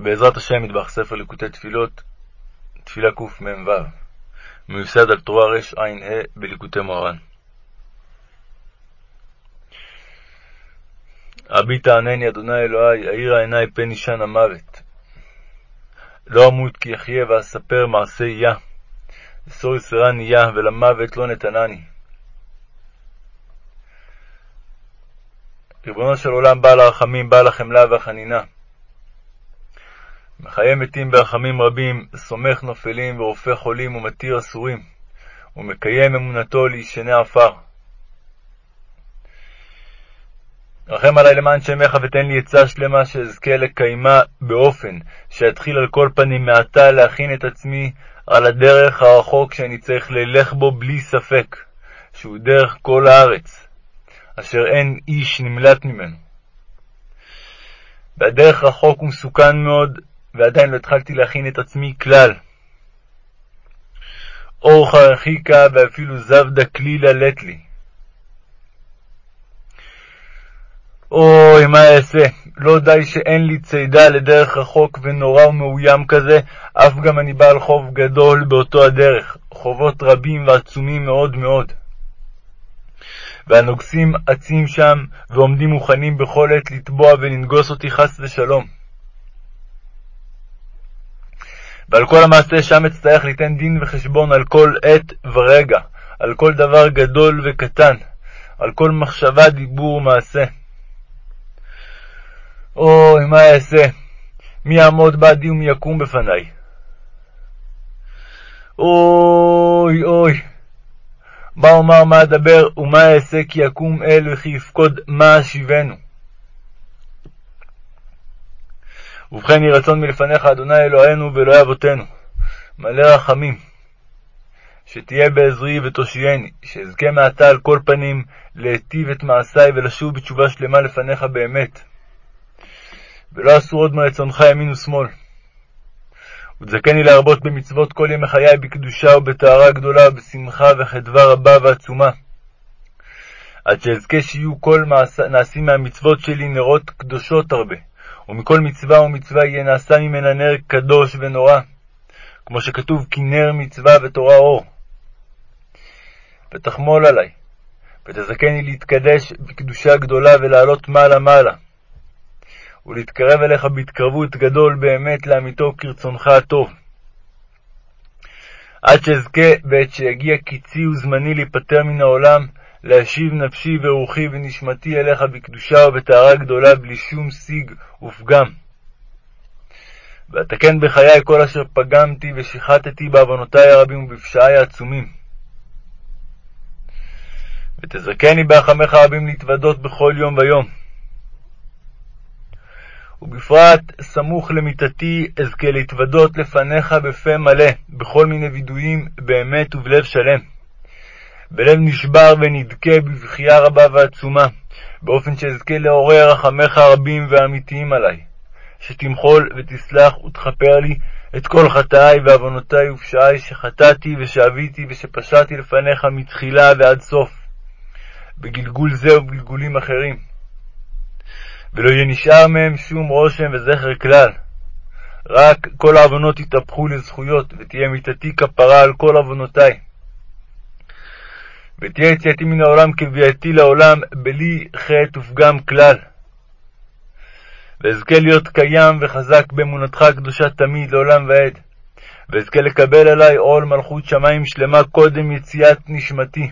בעזרת השם מטבח ספר ליקוטי תפילות, תפילה קמ"ו, מיוסד על תורה רע"ה בליקוטי מוהר"ן. הביט ענני אדוני אלוהי, האירה עיני פן אישן המוות. לא אמות כי אחיה ואספר מעשה יה, אסור יסרני יה, ולמוות לא נתנני. ריבונו של עולם, בעל הרחמים, בעל החמלה והחנינה, מחיה מתים ברחמים רבים, סומך נופלים ורופא חולים ומתיר אסורים, ומקיים אמונתו לישני עפר. רחם עלי למען שמך ותן לי עצה שלמה שאזכה לקיימה באופן שאתחיל על כל פנים מעתה להכין את עצמי על הדרך הרחוק שאני צריך ללך בו בלי ספק, שהוא דרך כל הארץ, אשר אין איש נמלט ממנו. והדרך רחוק ומסוכן מאוד, ועדיין לא התחלתי להכין את עצמי כלל. אור חרחיקה ואפילו זבדה כלילה לט לי. אוי, מה אעשה? לא די שאין לי צידה לדרך רחוק ונורא ומאוים כזה, אף גם אני בעל חוב גדול באותו הדרך, חובות רבים ועצומים מאוד מאוד. והנוגסים עצים שם, ועומדים מוכנים בכל עת לתבוע ולנגוס אותי חס ושלום. ועל כל המעשה שם אצטרך ליתן דין וחשבון על כל עת ורגע, על כל דבר גדול וקטן, על כל מחשבה, דיבור ומעשה. אוי, מה אעשה? מי יעמוד בעדי ומי יקום בפניי? אוי, אוי. מה אומר, מה אדבר, ומה אעשה כי יקום אל וכי יפקוד מה אשיבנו? ובכן יהי רצון מלפניך, אדוני אלוהינו ואלוהי אבותינו, מלא רחמים, שתהיה בעזרי ותושייני, שאזכה מעתה על כל פנים להיטיב את מעשיי ולשוב בתשובה שלמה לפניך באמת. ולא אסור עוד מרצונך ימין ושמאל. ותזכני להרבות במצוות כל ימי חיי בקדושה ובטהרה גדולה, ובשמחה וחדווה רבה ועצומה. עד שאזכה שיהיו כל מעש... נעשים מהמצוות שלי נרות קדושות הרבה, ומכל מצווה ומצווה יהיה נעשה ממנה נר קדוש ונורא, כמו שכתוב כי נר מצווה ותורה אור. ותחמול עלי, ותזכני להתקדש בקדושה גדולה ולעלות מעלה-מעלה, ולהתקרב אליך בהתקרבות גדול באמת לאמיתו כרצונך הטוב. עד שאזכה בעת שיגיע קיצי וזמני להיפטר מן העולם, להשיב נפשי ורוחי ונשמתי אליך בקדושה ובטהרה גדולה בלי שום שיג ופגם. ואתקן בחיי כל אשר פגמתי ושיחטתי בעוונותי הרבים ובפשעי העצומים. ותזכני ברחמך הרבים להתוודות בכל יום ויום. ובפרט סמוך למיתתי אזכה להתוודות לפניך בפה מלא, בכל מיני וידויים, באמת ובלב שלם. בלב נשבר ונדכה בבכייה רבה ועצומה, באופן שאזכה לעורר רחמך הרבים והאמיתיים עלי, שתמחול ותסלח ותכפר לי את כל חטאי ועוונותי ופשעי שחטאתי ושאביתי ושפשעתי לפניך מתחילה ועד סוף, בגלגול זה ובגלגולים אחרים. ולא יהיה נשאר מהם שום רושם וזכר כלל. רק כל העוונות יתהפכו לזכויות, ותהיה מיתתי כפרה על כל עוונותי. ותהיה יציאתי מן העולם כביאתי לעולם, בלי חטא ופגם כלל. ואזכה להיות קיים וחזק באמונתך הקדושה תמיד, לעולם ועד. ואזכה לקבל עלי עול מלכות שמיים שלמה קודם יציאת נשמתי.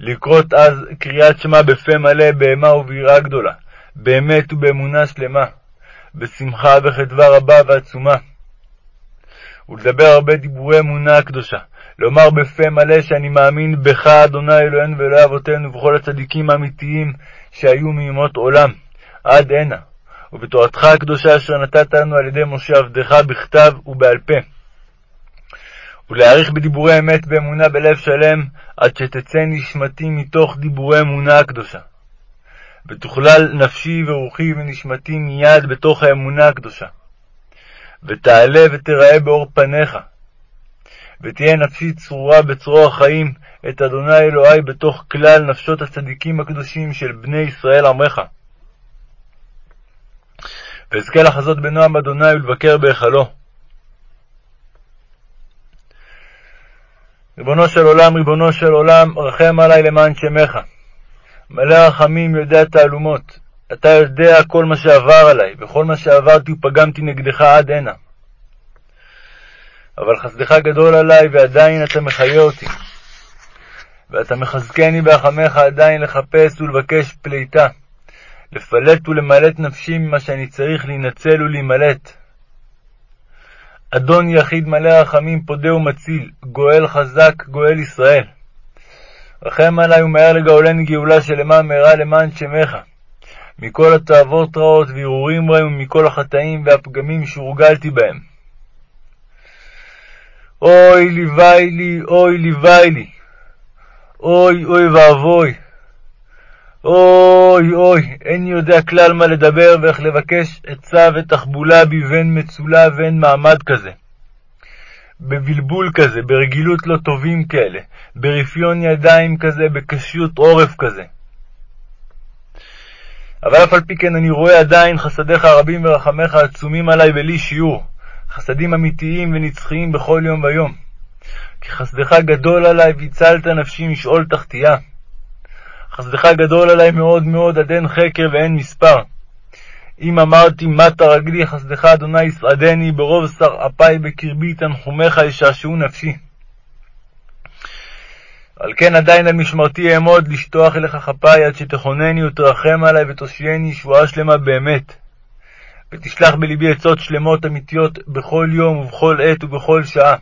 לקרות אז קריאת שמע בפה מלא, בהמה וביראה גדולה, באמת ובאמונה שלמה, בשמחה וחדווה רבה ועצומה. ולדבר הרבה דיבורי אמונה הקדושה, לומר בפה מלא שאני מאמין בך, אדוני אלוהינו ואלוהי אבותינו, ובכל הצדיקים האמיתיים שהיו מימות עולם, עד הנה, ובתורתך הקדושה אשר נתת לנו על ידי משה עבדך בכתב ובעל פה. ולהעריך בדיבורי אמת באמונה בלב שלם, עד שתצא נשמתי מתוך דיבורי אמונה הקדושה. ותוכלל נפשי ורוחי ונשמתי מיד בתוך האמונה הקדושה. ותעלה ותראה באור פניך, ותהיה נפשי צרורה בצרור החיים את אדוני אלוהי בתוך כלל נפשות הצדיקים הקדושים של בני ישראל עמך. ואזכה לחזות בנועם אדוני ולבקר בהיכלו. ריבונו של עולם, ריבונו של עולם, רחם עלי למען שמך. מלא רחמים, יודע תעלומות. אתה יודע כל מה שעבר עלי, וכל מה שעברתי ופגמתי נגדך עד הנה. אבל חסדך גדול עלי, ועדיין אתה מחיה אותי. ואתה מחזקני ברחמך עדיין לחפש ולבקש פליטה, לפלט ולמלט נפשי ממה שאני צריך להינצל ולהימלט. אדון יחיד מלא רחמים, פודה ומציל, גואל חזק, גואל ישראל. רחם עלי ומהר לגאולני גאולה שלמה מהרה למען שמך. מכל התאוות רעות והרהורים רעים ומכל החטאים והפגמים שהורגלתי בהם. אוי לי, אוי ליווי לי, אוי אוי ואבוי, אוי אוי, איני יודע כלל מה לדבר ואיך לבקש עצה ותחבולה בי ואין מצולה ואין מעמד כזה. בבלבול כזה, ברגילות לא טובים כאלה, ברפיון ידיים כזה, בקשיות עורף כזה. אבל אף על פי כן אני רואה עדיין חסדיך הרבים ורחמיך עצומים עלי בלי שיעור, חסדים אמיתיים ונצחיים בכל יום ויום. כי חסדך גדול עלי והצלת נפשי משאול תחתיה. חסדך גדול עלי מאוד מאוד עד אין חקר ואין מספר. אם אמרתי מטה רגלי חסדך אדוני יסעדני ברוב שר אפי בקרבי תנחומיך ישעשעו נפשי. על כן עדיין על משמרתי אעמוד לשטוח אליך כפי עד שתכונני ותרחם עלי ותושייני ישועה שלמה באמת. ותשלח בלבי עצות שלמות אמיתיות בכל יום ובכל עת ובכל שעה.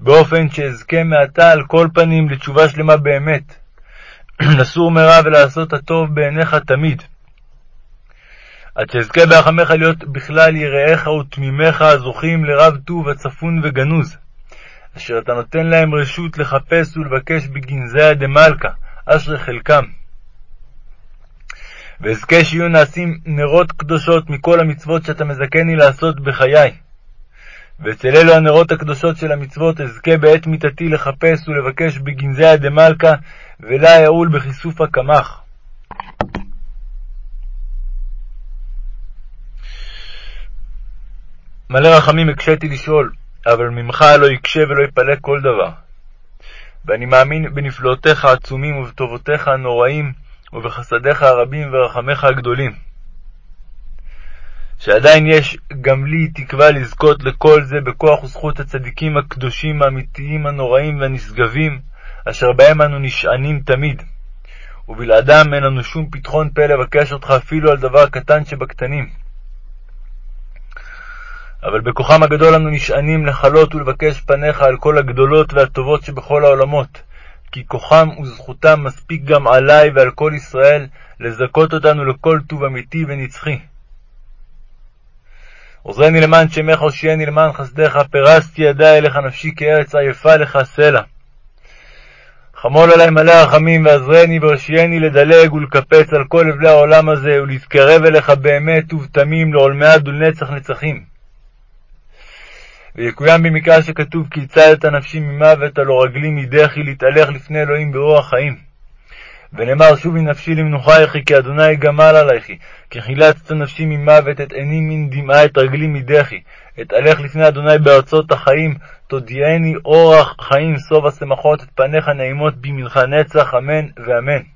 באופן שאזכה מעתה על כל פנים לתשובה שלמה באמת. לסור מרע ולעשות הטוב בעיניך תמיד. עד שאזכה ברחמך להיות בכלל יראיך ותמימיך הזוכים לרב טוב הצפון וגנוז. אשר אתה נותן להם רשות לחפש ולבקש בגנזיה דמלכה, אשרי חלקם. ואזכה שיהיו נעשים נרות קדושות מכל המצוות שאתה מזכני לעשות בחיי. ואצל אלו הנרות הקדושות של המצוות אזכה בעת מיתתי לחפש ולבקש בגנזיה דמלכה, ולה יעול בכיסוף הקמח. מלא רחמים הקשיתי לשאול, אבל ממך לא יקשה ולא יפלא כל דבר. ואני מאמין בנפלאותיך העצומים ובטובותיך הנוראים, ובחסדיך הרבים ורחמיך הגדולים. שעדיין יש גם לי תקווה לזכות לכל זה בכוח וזכות הצדיקים הקדושים האמיתיים הנוראים והנשגבים, אשר בהם אנו נשענים תמיד. ובלעדם אין לנו שום פתחון פה לבקש אותך אפילו על דבר קטן שבקטנים. אבל בכוחם הגדול אנו נשענים לכלות ולבקש פניך על כל הגדולות והטובות שבכל העולמות, כי כוחם וזכותם מספיק גם עלי ועל כל ישראל לזכות אותנו לכל טוב אמיתי ונצחי. עוזרני למען שמך, הושיעני למען חסדך, פרסתי ידי אליך נפשי כארץ עייפה לך סלע. חמול עלי מלא רחמים, ועזרני והושיעני לדלג ולקפץ על כל אבלי העולם הזה, ולהתקרב אליך באמת ובתמים לעולמי עד ולנצח נצחים. ויקוים במקרא שכתוב כי הצלת נפשי ממוות, הלא רגלי מדחי להתהלך לפני אלוהים באורח חיים. ונאמר שובי נפשי למנוחייכי, כי אדוני גמל עלייכי, כי חילצת נפשי ממוות, את עיני מן דמעה, את רגלי מדחי. אתהלך לפני אדוני בארצות החיים, תודיעני אורח חיים, סוף השמחות, את פניך נעימות בימינך נצח, אמן ואמן.